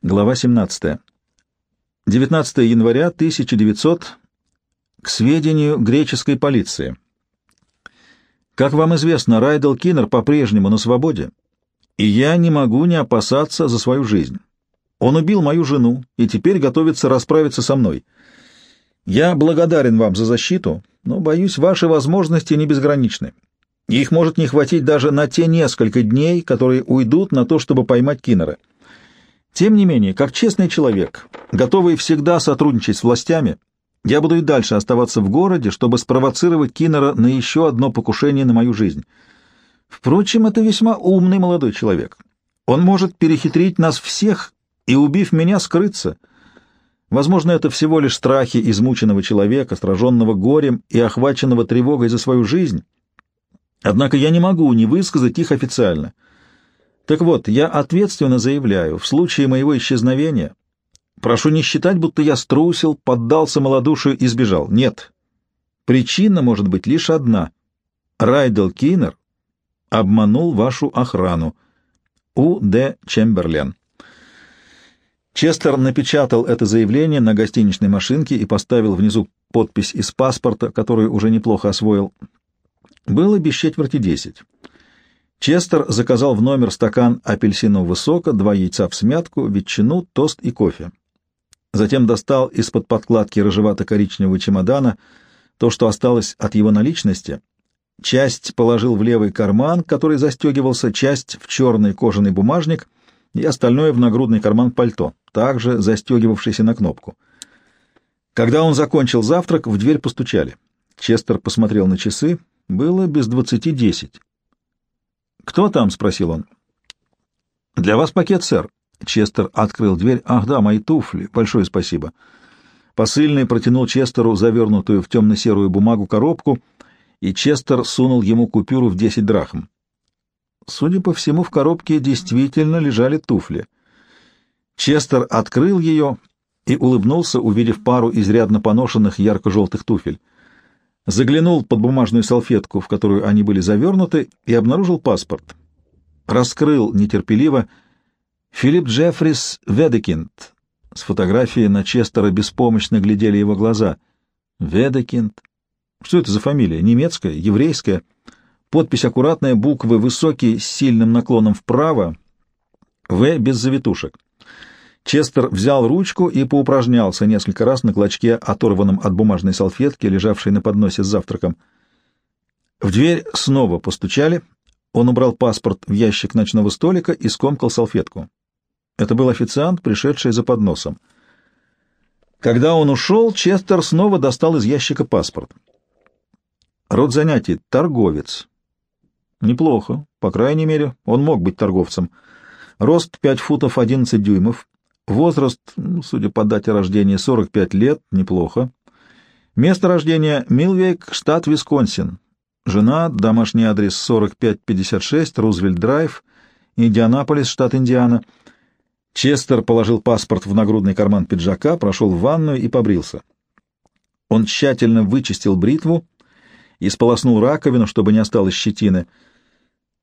Глава 17. 19 января 1900. К сведению греческой полиции. Как вам известно, Райдел Киннер по-прежнему на свободе, и я не могу не опасаться за свою жизнь. Он убил мою жену и теперь готовится расправиться со мной. Я благодарен вам за защиту, но, боюсь, ваши возможности не безграничны. Их может не хватить даже на те несколько дней, которые уйдут на то, чтобы поймать Киннера. Тем не менее, как честный человек, готовый всегда сотрудничать с властями, я буду и дальше оставаться в городе, чтобы спровоцировать Киннера на еще одно покушение на мою жизнь. Впрочем, это весьма умный молодой человек. Он может перехитрить нас всех и, убив меня, скрыться. Возможно, это всего лишь страхи измученного человека, сраженного горем и охваченного тревогой за свою жизнь. Однако я не могу не высказать их официально — так вот, я ответственно заявляю, в случае моего исчезновения, прошу не считать, будто я струсил, поддался малодушию и сбежал. Нет. Причина может быть лишь одна. Райдел Киннер обманул вашу охрану. У. Д. Чемберлен. Честер напечатал это заявление на гостиничной машинке и поставил внизу подпись из паспорта, которую уже неплохо освоил. Было без четверти десять. Честер заказал в номер стакан апельсинового сока, два яйца в смятку, ветчину, тост и кофе. Затем достал из-под подкладки рыжевато-коричневого чемодана то, что осталось от его наличности. Часть положил в левый карман, который застегивался, часть в черный кожаный бумажник и остальное в нагрудный карман пальто, также застегивавшийся на кнопку. Когда он закончил завтрак, в дверь постучали. Честер посмотрел на часы. Было без двадцати десять. «Кто там?» — спросил он. «Для вас пакет, сэр». Честер открыл дверь. «Ах да, мои туфли. Большое спасибо». Посыльный протянул Честеру завернутую в темно-серую бумагу коробку, и Честер сунул ему купюру в десять драхм. Судя по всему, в коробке действительно лежали туфли. Честер открыл ее и улыбнулся, увидев пару изрядно поношенных ярко-желтых туфель заглянул под бумажную салфетку, в которую они были завернуты, и обнаружил паспорт. Раскрыл нетерпеливо Филипп Джеффрис Ведекинд. С фотографии на Честера беспомощно глядели его глаза. Ведекинд. Что это за фамилия? Немецкая? Еврейская? Подпись аккуратная, буквы высокие, с сильным наклоном вправо. В без завитушек. Честер взял ручку и поупражнялся несколько раз на клочке, оторванном от бумажной салфетки, лежавшей на подносе с завтраком. В дверь снова постучали. Он убрал паспорт в ящик ночного столика и скомкал салфетку. Это был официант, пришедший за подносом. Когда он ушел, Честер снова достал из ящика паспорт. Род занятий — торговец. Неплохо. По крайней мере, он мог быть торговцем. Рост 5 футов 11 дюймов, Возраст, ну, судя по дате рождения, 45 лет, неплохо. Место рождения — Милвейк, штат Висконсин. Жена, домашний адрес 4556, Рузвельт-Драйв, Индианаполис, штат Индиана. Честер положил паспорт в нагрудный карман пиджака, прошел в ванную и побрился. Он тщательно вычистил бритву и сполоснул раковину, чтобы не осталось щетины —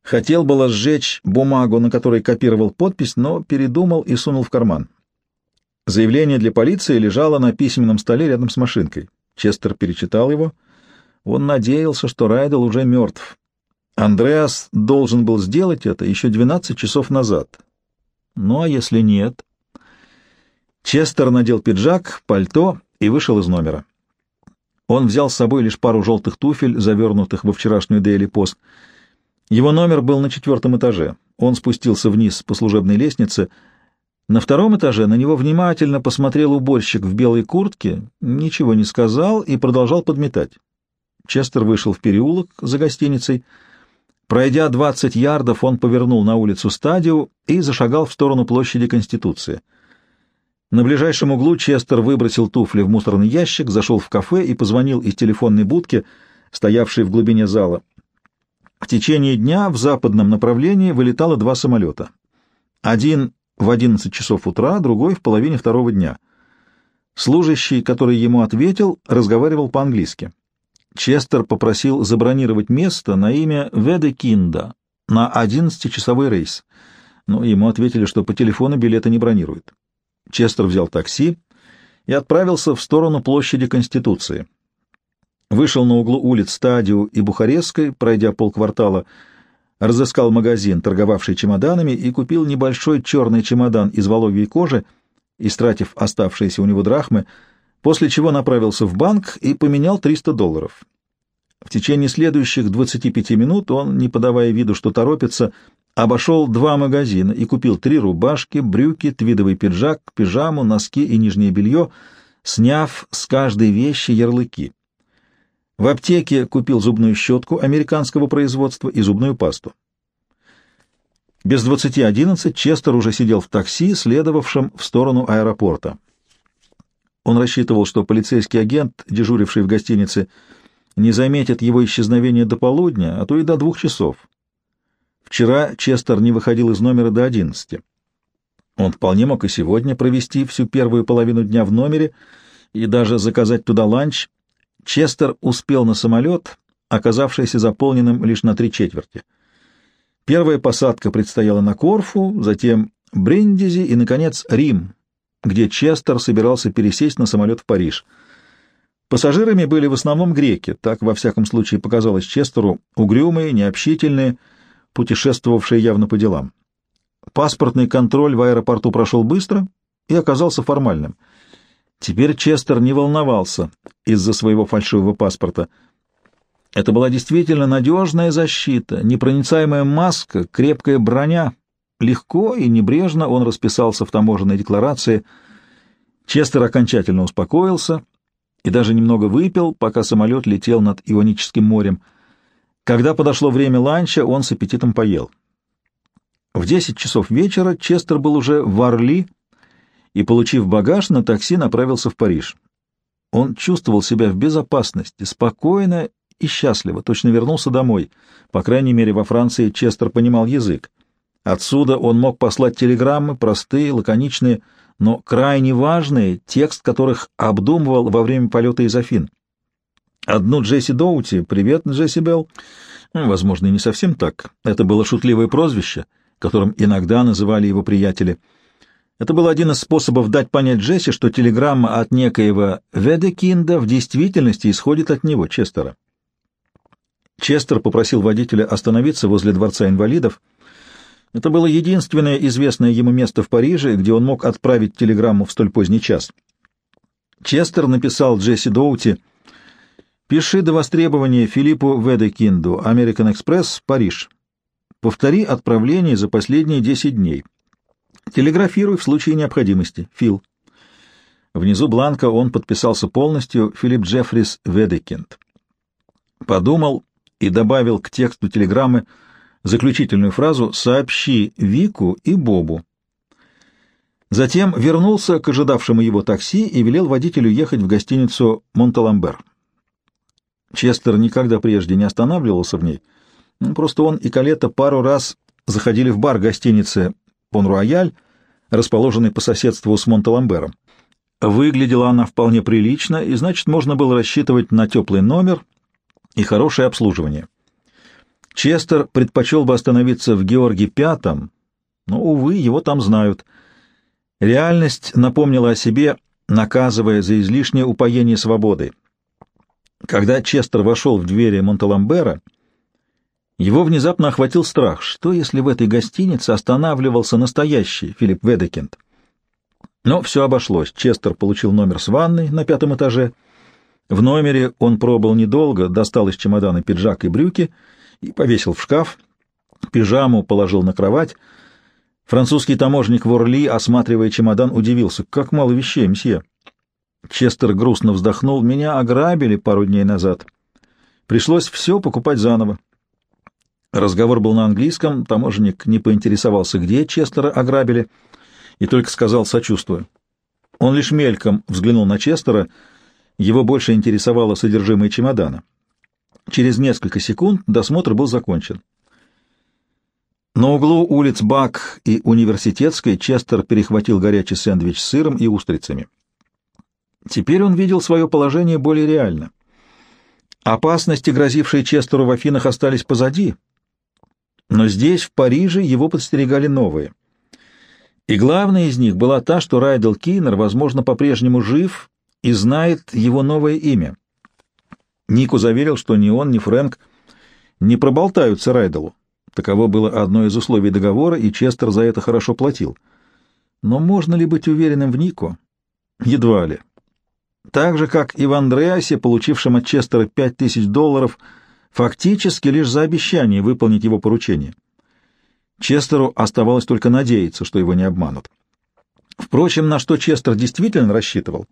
Хотел было сжечь бумагу, на которой копировал подпись, но передумал и сунул в карман. Заявление для полиции лежало на письменном столе рядом с машинкой. Честер перечитал его. Он надеялся, что Райдел уже мертв. Андреас должен был сделать это еще 12 часов назад. Ну а если нет? Честер надел пиджак, пальто и вышел из номера. Он взял с собой лишь пару желтых туфель, завернутых во вчерашнюю Дейли Пост — его номер был на четвертом этаже. Он спустился вниз по служебной лестнице. На втором этаже на него внимательно посмотрел уборщик в белой куртке, ничего не сказал и продолжал подметать. Честер вышел в переулок за гостиницей. Пройдя 20 ярдов, он повернул на улицу Стадио и зашагал в сторону площади Конституции. На ближайшем углу Честер выбросил туфли в мусорный ящик, зашел в кафе и позвонил из телефонной будки, стоявшей в глубине зала. В течение дня в западном направлении вылетало два самолета. Один в 11 часов утра, другой в половине второго дня. Служащий, который ему ответил, разговаривал по-английски. Честер попросил забронировать место на имя Ведекинда на 11-часовой рейс, но ему ответили, что по телефону билеты не бронируют. Честер взял такси и отправился в сторону площади Конституции. Вышел на углу улиц Стадио и Бухарестской, пройдя полквартала, разыскал магазин, торговавший чемоданами, и купил небольшой черный чемодан из воловьей кожи, истратив оставшиеся у него драхмы, после чего направился в банк и поменял 300 долларов. В течение следующих 25 минут он, не подавая виду, что торопится, обошел два магазина и купил три рубашки, брюки, твидовый пиджак, пижаму, носки и нижнее белье, сняв с каждой вещи ярлыки. В аптеке купил зубную щетку американского производства и зубную пасту. Без двадцати одиннадцать Честер уже сидел в такси, следовавшем в сторону аэропорта. Он рассчитывал, что полицейский агент, дежуривший в гостинице, не заметит его исчезновения до полудня, а то и до двух часов. Вчера Честер не выходил из номера до одиннадцати. Он вполне мог и сегодня провести всю первую половину дня в номере и даже заказать туда ланч. Честер успел на самолет, оказавшийся заполненным лишь на три четверти. Первая посадка предстояла на Корфу, затем Бриндизи и, наконец, Рим, где Честер собирался пересесть на самолет в Париж. Пассажирами были в основном греки, так, во всяком случае, показалось Честеру, угрюмые, необщительные, путешествовавшие явно по делам. Паспортный контроль в аэропорту прошел быстро и оказался формальным. Теперь Честер не волновался из-за своего фальшивого паспорта. Это была действительно надежная защита, непроницаемая маска, крепкая броня. Легко и небрежно он расписался в таможенной декларации. Честер окончательно успокоился и даже немного выпил, пока самолет летел над Ионическим морем — когда подошло время ланча, он с аппетитом поел. В десять часов вечера Честер был уже в Орли и, получив багаж, на такси направился в Париж. Он чувствовал себя в безопасности, спокойно и счастливо, точно вернулся домой. По крайней мере, во Франции Честер понимал язык. Отсюда он мог послать телеграммы, простые, лаконичные, но крайне важные, текст которых обдумывал во время полета из Афин. Одну Джесси Доути, привет, Джесси Белл. Возможно, не совсем так. Это было шутливое прозвище, которым иногда называли его приятели. Это был один из способов дать понять Джесси, что телеграмма от некоего Ведекинда в действительности исходит от него, Честера. Честер попросил водителя остановиться возле Дворца инвалидов. Это было единственное известное ему место в Париже, где он мог отправить телеграмму в столь поздний час. Честер написал Джесси Доути — Пиши до востребования Филиппу Ведекинду, American Express, Париж. Повтори отправление за последние 10 дней. Телеграфируй в случае необходимости. Фил. Внизу бланка он подписался полностью Филипп Джеффрис Ведекинд. Подумал и добавил к тексту телеграммы заключительную фразу «Сообщи Вику и Бобу». Затем вернулся к ожидавшему его такси и велел водителю ехать в гостиницу «Монталамбер». Честер никогда прежде не останавливался в ней. Ну, просто он и Калета пару раз заходили в бар гостиницы «Пон-Руаяль», расположенный по соседству с Монталамбером. Выглядела она вполне прилично, и, значит, можно было рассчитывать на теплый номер и хорошее обслуживание. Честер предпочел бы остановиться в Георге Пятом, но, увы, его там знают. Реальность напомнила о себе, наказывая за излишнее упоение свободой. Когда Честер вошел в двери Монталамбера, его внезапно охватил страх. Что, если в этой гостинице останавливался настоящий Филипп Ведекинд? Но все обошлось. Честер получил номер с ванной на пятом этаже. В номере он пробыл недолго, достал из чемодана пиджак и брюки и повесил в шкаф. Пижаму положил на кровать. Французский таможник в Орли, осматривая чемодан, удивился. «Как мало вещей, мсье!» Честер грустно вздохнул. Меня ограбили пару дней назад. Пришлось все покупать заново. Разговор был на английском, таможенник не поинтересовался, где Честера ограбили, и только сказал сочувствую. Он лишь мельком взглянул на Честера, его больше интересовало содержимое чемодана. Через несколько секунд досмотр был закончен. На углу улиц Бак и Университетской Честер перехватил горячий сэндвич с сыром и устрицами. Теперь он видел свое положение более реально. Опасности, грозившие Честеру в Афинах, остались позади, но здесь, в Париже, его подстерегали новые. И главная из них была та, что Райдел Киннер, возможно, по-прежнему жив и знает его новое имя. Нику заверил, что ни он, ни Фрэнк не проболтаются Райделу. Таково было одно из условий договора, и Честер за это хорошо платил. Но можно ли быть уверенным в Нику? Едва ли. Так же, как и в Андреасе, получившем от Честера пять тысяч долларов, фактически лишь за обещание выполнить его поручение. Честеру оставалось только надеяться, что его не обманут. Впрочем, на что Честер действительно рассчитывал,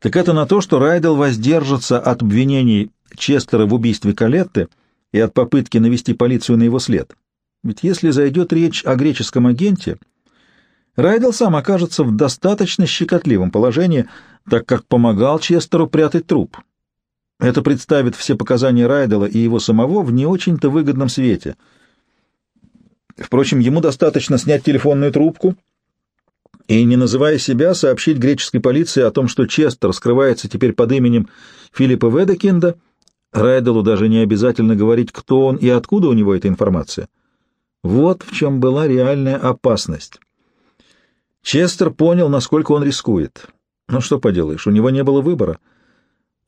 так это на то, что Райдел воздержится от обвинений Честера в убийстве Калетты и от попытки навести полицию на его след. Ведь если зайдет речь о греческом агенте, Райдел сам окажется в достаточно щекотливом положении, так как помогал Честеру прятать труп. Это представит все показания Райдела и его самого в не очень-то выгодном свете — Впрочем, ему достаточно снять телефонную трубку и, не называя себя, сообщить греческой полиции о том, что Честер скрывается теперь под именем Филиппа Ведекинда. Райделу даже не обязательно говорить, кто он и откуда у него эта информация. Вот в чем была реальная опасность. Честер понял, насколько он рискует. Ну что поделаешь, у него не было выбора.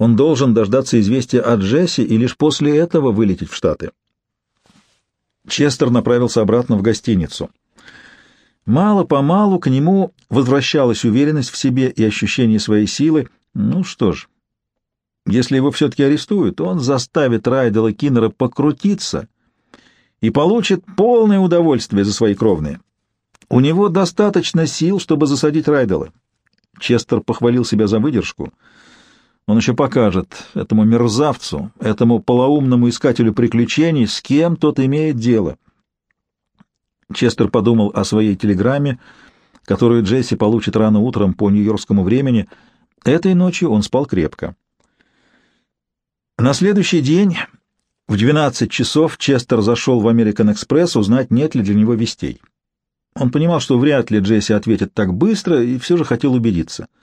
Он должен дождаться известия от Джесси и лишь после этого вылететь в Штаты. Честер направился обратно в гостиницу. Мало-помалу к нему возвращалась уверенность в себе и ощущение своей силы. Ну что ж, если его все-таки арестуют, он заставит Райдела Киннера покрутиться и получит полное удовольствие за свои кровные. У него достаточно сил, чтобы засадить Райдела. Честер похвалил себя за выдержку — он еще покажет этому мерзавцу, этому полоумному искателю приключений, с кем тот имеет дело. Честер подумал о своей телеграмме, которую Джесси получит рано утром по нью-йоркскому времени. Этой ночью он спал крепко. На следующий день в 12 часов Честер зашел в American Express узнать, нет ли для него вестей. Он понимал, что вряд ли Джесси ответит так быстро, и все же хотел убедиться —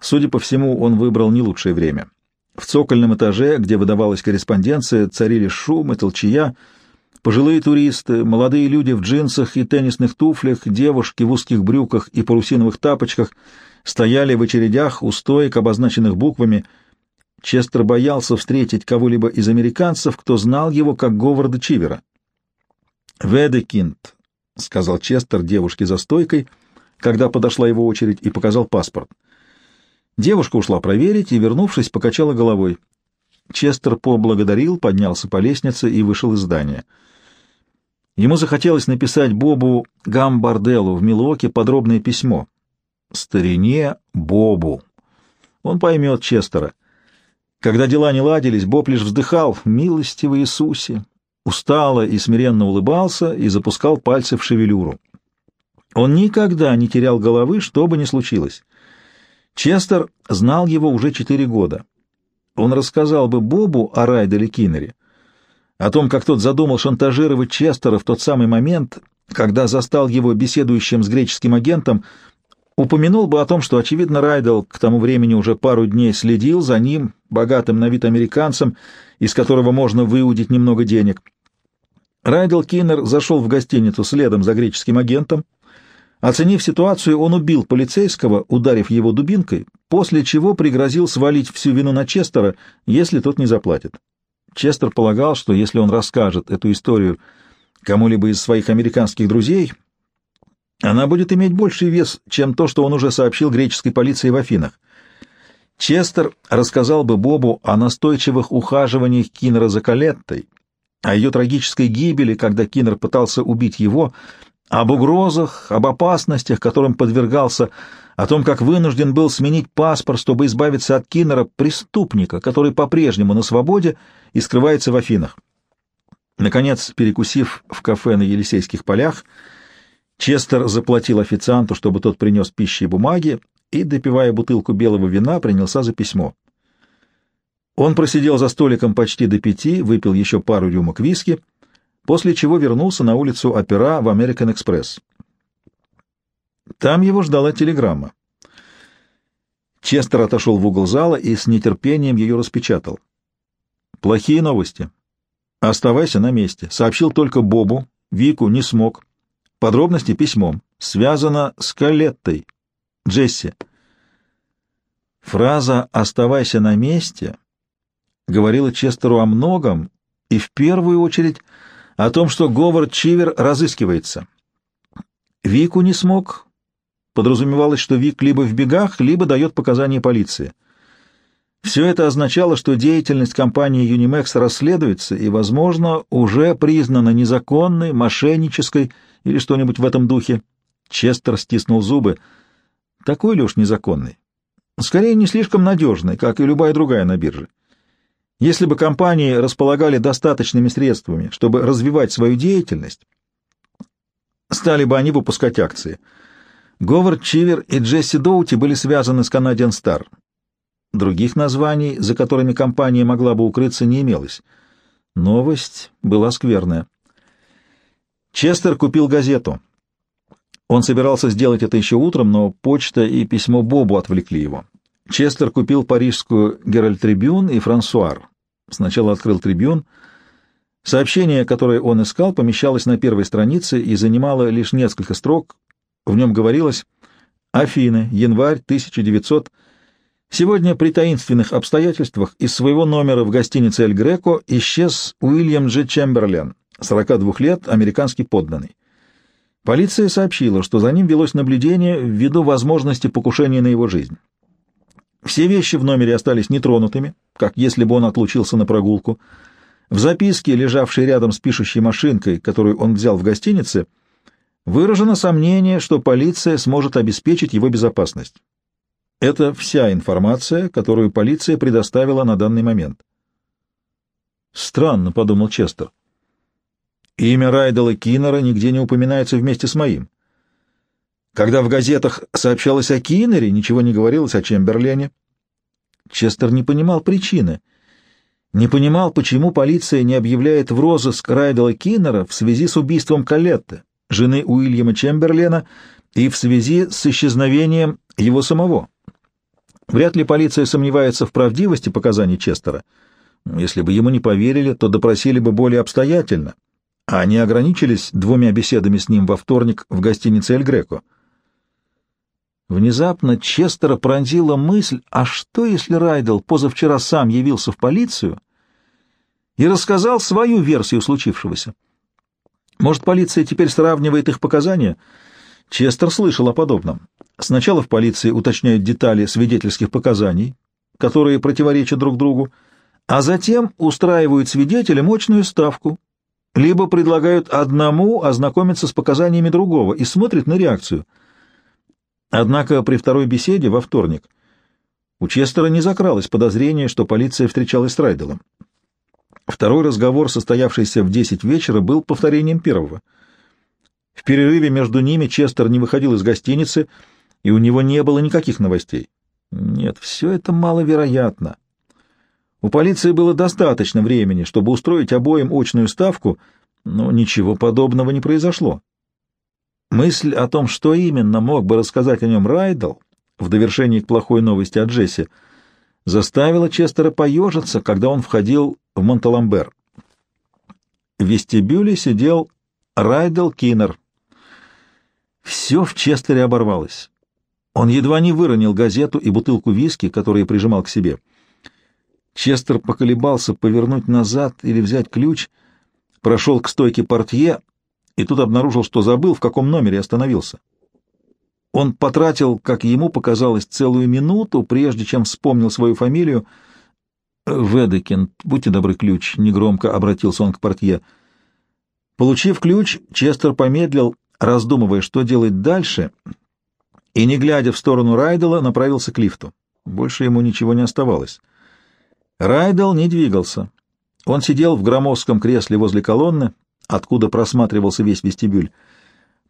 Судя по всему, он выбрал не лучшее время. В цокольном этаже, где выдавалась корреспонденция, царили шум и толчая. Пожилые туристы, молодые люди в джинсах и теннисных туфлях, девушки в узких брюках и парусиновых тапочках стояли в очередях у стоек, обозначенных буквами. Честер боялся встретить кого-либо из американцев, кто знал его как Говарда Чивера. «Ведекинд», — сказал Честер девушке за стойкой, когда подошла его очередь, и показал паспорт. Девушка ушла проверить и, вернувшись, покачала головой. Честер поблагодарил, поднялся по лестнице и вышел из здания. Ему захотелось написать Бобу Гамбарделу в Милуоке подробное письмо. Старине Бобу. Он поймет Честера. Когда дела не ладились, Боб лишь вздыхал «Милостивый Иисусе!» Устало и смиренно улыбался и запускал пальцы в шевелюру. Он никогда не терял головы, что бы ни случилось. Честер знал его уже четыре года. Он рассказал бы Бобу о Райделе Киннере, о том, как тот задумал шантажировать Честера в тот самый момент, когда застал его беседующим с греческим агентом, упомянул бы о том, что, очевидно, Райдел к тому времени уже пару дней следил за ним, богатым на вид американцем, из которого можно выудить немного денег. Райдел Киннер зашел в гостиницу следом за греческим агентом, Оценив ситуацию, он убил полицейского, ударив его дубинкой, после чего пригрозил свалить всю вину на Честера, если тот не заплатит. Честер полагал, что если он расскажет эту историю кому-либо из своих американских друзей, она будет иметь больший вес, чем то, что он уже сообщил греческой полиции в Афинах. Честер рассказал бы Бобу о настойчивых ухаживаниях Киннера за Калеттой, о ее трагической гибели, когда Киннер пытался убить его, об угрозах, об опасностях, которым подвергался, о том, как вынужден был сменить паспорт, чтобы избавиться от Киннера, преступника, который по-прежнему на свободе и скрывается в Афинах. Наконец, перекусив в кафе на Елисейских полях, Честер заплатил официанту, чтобы тот принес пищи и бумаги, и, допивая бутылку белого вина, принялся за письмо. Он просидел за столиком почти до пяти, выпил еще пару рюмок виски — после чего вернулся на улицу Опера в American Express. Там его ждала телеграмма. Честер отошел в угол зала и с нетерпением ее распечатал. «Плохие новости. Оставайся на месте. Сообщил только Бобу. Вику не смог. подробности письмом. Связано с Калеттой. Джесси. Фраза «оставайся на месте» говорила Честеру о многом и в первую очередь о том, что Говард Чивер разыскивается. Вику не смог. Подразумевалось, что Вик либо в бегах, либо дает показания полиции. Все это означало, что деятельность компании Unimax расследуется и, возможно, уже признана незаконной, мошеннической или что-нибудь в этом духе. Честер стиснул зубы. Такой ли уж незаконный? Скорее, не слишком надежный, как и любая другая на бирже. Если бы компании располагали достаточными средствами, чтобы развивать свою деятельность, стали бы они выпускать акции. Говард Чивер и Джесси Доути были связаны с Canadian Star. Других названий, за которыми компания могла бы укрыться, не имелось. Новость была скверная. Честер купил газету. Он собирался сделать это еще утром, но почта и письмо Бобу отвлекли его. Честер купил парижскую «Геральт Трибюн» и «Франсуар». Сначала открыл «Трибюн». Сообщение, которое он искал, помещалось на первой странице и занимало лишь несколько строк. В нем говорилось «Афины, январь 1900 Сегодня при таинственных обстоятельствах из своего номера в гостинице «Эль Греко» исчез Уильям Дж. Чемберлен, 42 лет, американский подданный. Полиция сообщила, что за ним велось наблюдение ввиду возможности покушения на его жизнь. Все вещи в номере остались нетронутыми, как если бы он отлучился на прогулку. В записке, лежавшей рядом с пишущей машинкой, которую он взял в гостинице, выражено сомнение, что полиция сможет обеспечить его безопасность. Это вся информация, которую полиция предоставила на данный момент. «Странно», — подумал Честер. Имя Райдела Киннера нигде не упоминается вместе с моим. Когда в газетах сообщалось о Киннере, ничего не говорилось о Чемберлене. Честер не понимал причины. Не понимал, почему полиция не объявляет в розыск Райдела Киннера в связи с убийством Калетты, жены Уильяма Чемберлена, и в связи с исчезновением его самого. Вряд ли полиция сомневается в правдивости показаний Честера. Если бы ему не поверили, то допросили бы более обстоятельно, а они ограничились двумя беседами с ним во вторник в гостинице «Эль Греко». Внезапно Честера пронзила мысль, а что, если Райдел позавчера сам явился в полицию и рассказал свою версию случившегося? Может, полиция теперь сравнивает их показания? Честер слышал о подобном. Сначала в полиции уточняют детали свидетельских показаний, которые противоречат друг другу, а затем устраивают свидетелям мощную ставку, либо предлагают одному ознакомиться с показаниями другого и смотрят на реакцию. Однако при второй беседе во вторник у Честера не закралось подозрение, что полиция встречалась с Райделом. Второй разговор, состоявшийся в десять вечера, был повторением первого. В перерыве между ними Честер не выходил из гостиницы, и у него не было никаких новостей. Нет, все это маловероятно. У полиции было достаточно времени, чтобы устроить обоим очную ставку, но ничего подобного не произошло. Мысль о том, что именно мог бы рассказать о нем Райдл, в довершении к плохой новости от Джесси, заставила Честера поежиться, когда он входил в Монталамбер. В вестибюле сидел Райдл Киннер. Все в Честере оборвалось. Он едва не выронил газету и бутылку виски, которые прижимал к себе — Честер поколебался повернуть назад или взять ключ, прошел к стойке портье и тут обнаружил, что забыл, в каком номере остановился. Он потратил, как ему показалось, целую минуту, прежде чем вспомнил свою фамилию. «Ведекин, будьте добры, ключ», — негромко обратился он к портье. Получив ключ, Честер помедлил, раздумывая, что делать дальше, и, не глядя в сторону Райдела, направился к лифту. Больше ему ничего не оставалось. Райдел не двигался. Он сидел в громоздком кресле возле колонны, откуда просматривался весь вестибюль.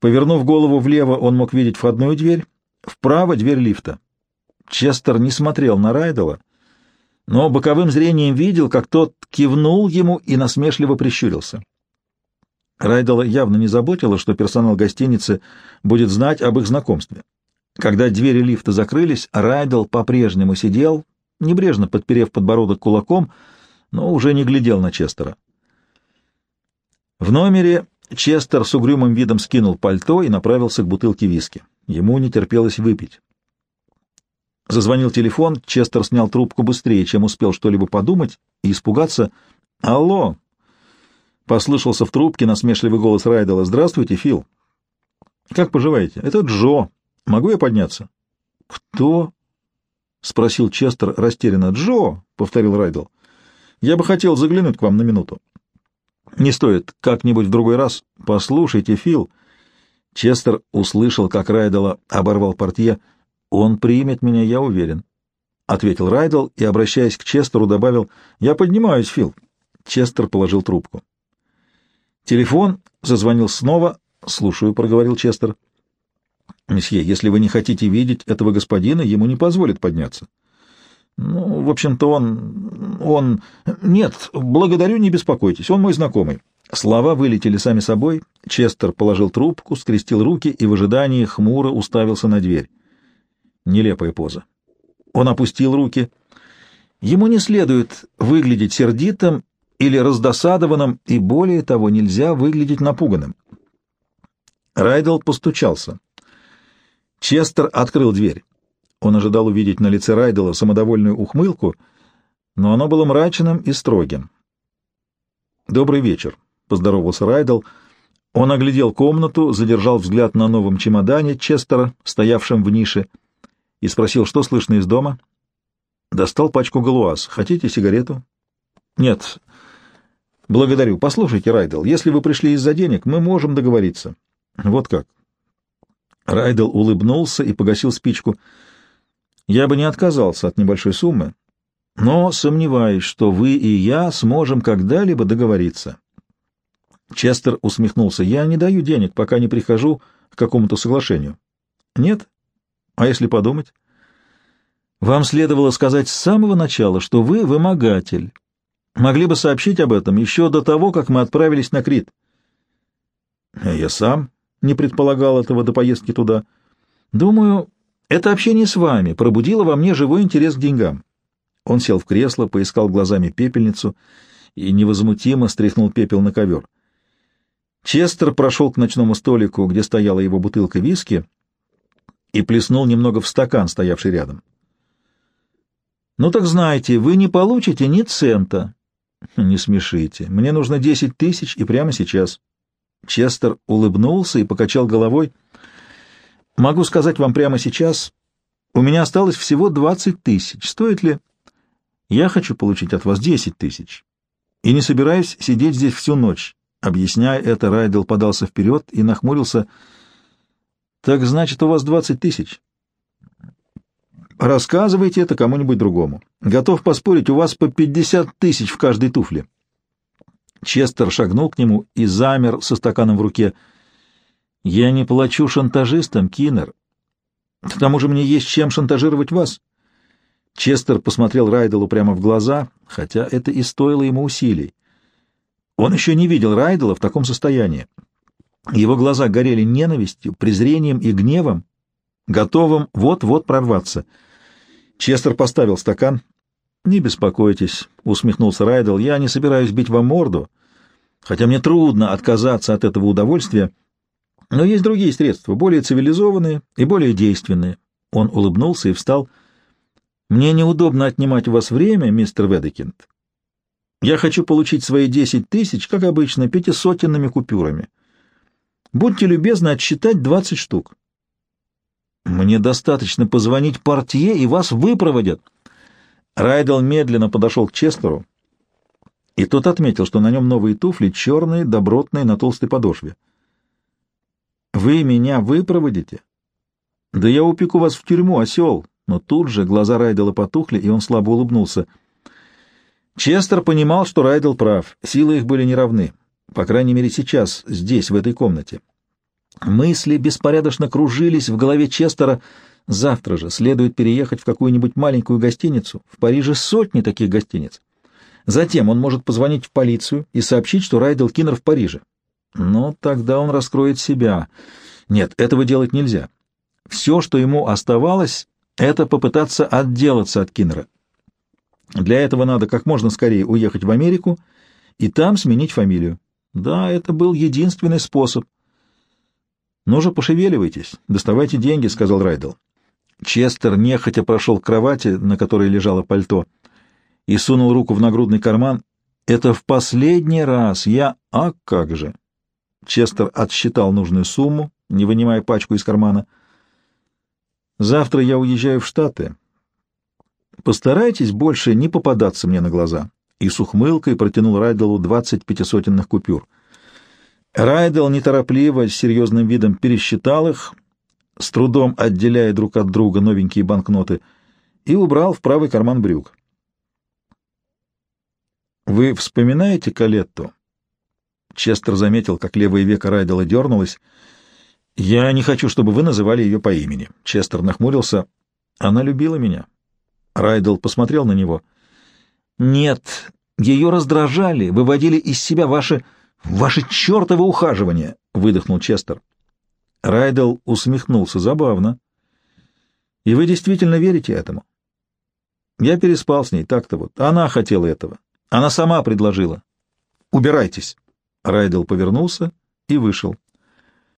Повернув голову влево, он мог видеть входную дверь, вправо — дверь лифта. Честер не смотрел на Райдела, но боковым зрением видел, как тот кивнул ему и насмешливо прищурился. Райдела явно не заботило, что персонал гостиницы будет знать об их знакомстве. Когда двери лифта закрылись, Райдел по-прежнему сидел, небрежно подперев подбородок кулаком, но уже не глядел на Честера. В номере Честер с угрюмым видом скинул пальто и направился к бутылке виски. Ему не терпелось выпить. Зазвонил телефон, Честер снял трубку быстрее, чем успел что-либо подумать и испугаться. «Алло!» — послышался в трубке насмешливый голос Райдела. «Здравствуйте, Фил!» «Как поживаете?» «Это Джо. Могу я подняться?» «Кто?» — спросил Честер растерянно. «Джо!» — повторил Райдел. «Я бы хотел заглянуть к вам на минуту». «Не стоит. Как-нибудь в другой раз. Послушайте, Фил...» Честер услышал, как Райдела оборвал портье. «Он примет меня, я уверен», — ответил Райдел и, обращаясь к Честеру, добавил, «Я поднимаюсь, Фил». Честер положил трубку. Телефон зазвонил снова. «Слушаю», — проговорил Честер. «Месье, если вы не хотите видеть этого господина, ему не позволят подняться». «Ну, в общем-то, он... он... Нет, благодарю, не беспокойтесь, он мой знакомый». Слова вылетели сами собой. Честер положил трубку, скрестил руки и в ожидании хмуро уставился на дверь. Нелепая поза. Он опустил руки. Ему не следует выглядеть сердитым или раздосадованным, и более того, нельзя выглядеть напуганным. Райдел постучался. Честер открыл дверь. Он ожидал увидеть на лице Райдела самодовольную ухмылку, но оно было мрачным и строгим. «Добрый вечер», — поздоровался Райдел. Он оглядел комнату, задержал взгляд на новом чемодане Честера, стоявшем в нише, и спросил, что слышно из дома. Достал пачку галуаз. «Хотите сигарету?» «Нет». «Благодарю. Послушайте, Райдел, если вы пришли из-за денег, мы можем договориться». «Вот как?» Райдел улыбнулся и погасил спичку. «Я бы не отказался от небольшой суммы, но сомневаюсь, что вы и я сможем когда-либо договориться». Честер усмехнулся. «Я не даю денег, пока не прихожу к какому-то соглашению». «Нет? А если подумать?» «Вам следовало сказать с самого начала, что вы вымогатель. Могли бы сообщить об этом еще до того, как мы отправились на Крит». «Я сам не предполагал этого до поездки туда. Думаю, это общение с вами пробудило во мне живой интерес к деньгам». Он сел в кресло, поискал глазами пепельницу и невозмутимо стряхнул пепел на ковер. Честер прошел к ночному столику, где стояла его бутылка виски, и плеснул немного в стакан, стоявший рядом. «Ну так знаете, вы не получите ни цента». «Не смешите. Мне нужно десять тысяч и прямо сейчас». Честер улыбнулся и покачал головой. «Могу сказать вам прямо сейчас, у меня осталось всего двадцать тысяч. Стоит ли? Я хочу получить от вас десять тысяч. И не собираюсь сидеть здесь всю ночь. Объясняя это, Райдел подался вперед и нахмурился. «Так значит, у вас двадцать тысяч?» «Рассказывайте это кому-нибудь другому. Готов поспорить, у вас по пятьдесят тысяч в каждой туфле». Честер шагнул к нему и замер со стаканом в руке. «Я не плачу шантажистам, Киннер. К тому же мне есть чем шантажировать вас». Честер посмотрел Райделу прямо в глаза, хотя это и стоило ему усилий. Он еще не видел Райдела в таком состоянии. Его глаза горели ненавистью, презрением и гневом, готовым вот-вот прорваться. Честер поставил стакан. «Не беспокойтесь», — усмехнулся Райдел, — «я не собираюсь бить вам морду, хотя мне трудно отказаться от этого удовольствия, но есть другие средства, более цивилизованные и более действенные». Он улыбнулся и встал. «Мне неудобно отнимать у вас время, мистер Ведекинд. Я хочу получить свои десять тысяч, как обычно, пятисотенными купюрами. Будьте любезны отсчитать двадцать штук. Мне достаточно позвонить портье, и вас выпроводят. Райдел медленно подошел к Честеру, и тот отметил, что на нем новые туфли, черные, добротные, на толстой подошве. «Вы меня выпроводите?» «Да я упеку вас в тюрьму, осел!» Но тут же глаза Райдела потухли, и он слабо улыбнулся — Честер понимал, что Райдел прав, силы их были неравны, по крайней мере сейчас, здесь, в этой комнате. Мысли беспорядочно кружились в голове Честера. Завтра же следует переехать в какую-нибудь маленькую гостиницу. В Париже сотни таких гостиниц. Затем он может позвонить в полицию и сообщить, что Райдел Киннер в Париже. Но тогда он раскроет себя. Нет, этого делать нельзя. Все, что ему оставалось, это попытаться отделаться от Киннера. Для этого надо как можно скорее уехать в Америку и там сменить фамилию. Да, это был единственный способ. «Ну же, пошевеливайтесь, доставайте деньги», — сказал Райдл. Честер нехотя прошел к кровати, на которой лежало пальто, и сунул руку в нагрудный карман. «Это в последний раз я... А как же!» Честер отсчитал нужную сумму, не вынимая пачку из кармана. «Завтра я уезжаю в Штаты. Постарайтесь больше не попадаться мне на глаза». И с ухмылкой протянул Райделу двадцать пятисотенных купюр. Райдел неторопливо, с серьезным видом пересчитал их, с трудом отделяя друг от друга новенькие банкноты, и убрал в правый карман брюк. «Вы вспоминаете Калетту?» Честер заметил, как левое веко Райдела дернулось. «Я не хочу, чтобы вы называли ее по имени». Честер нахмурился. «Она любила меня». Райдел посмотрел на него. «Нет, ее раздражали, выводили из себя ваши... ваши чертовы ухаживания», — выдохнул Честер. Райдел усмехнулся. «Забавно. И вы действительно верите этому?» «Я переспал с ней, так-то вот. Она хотела этого. Она сама предложила. Убирайтесь». Райдел повернулся и вышел.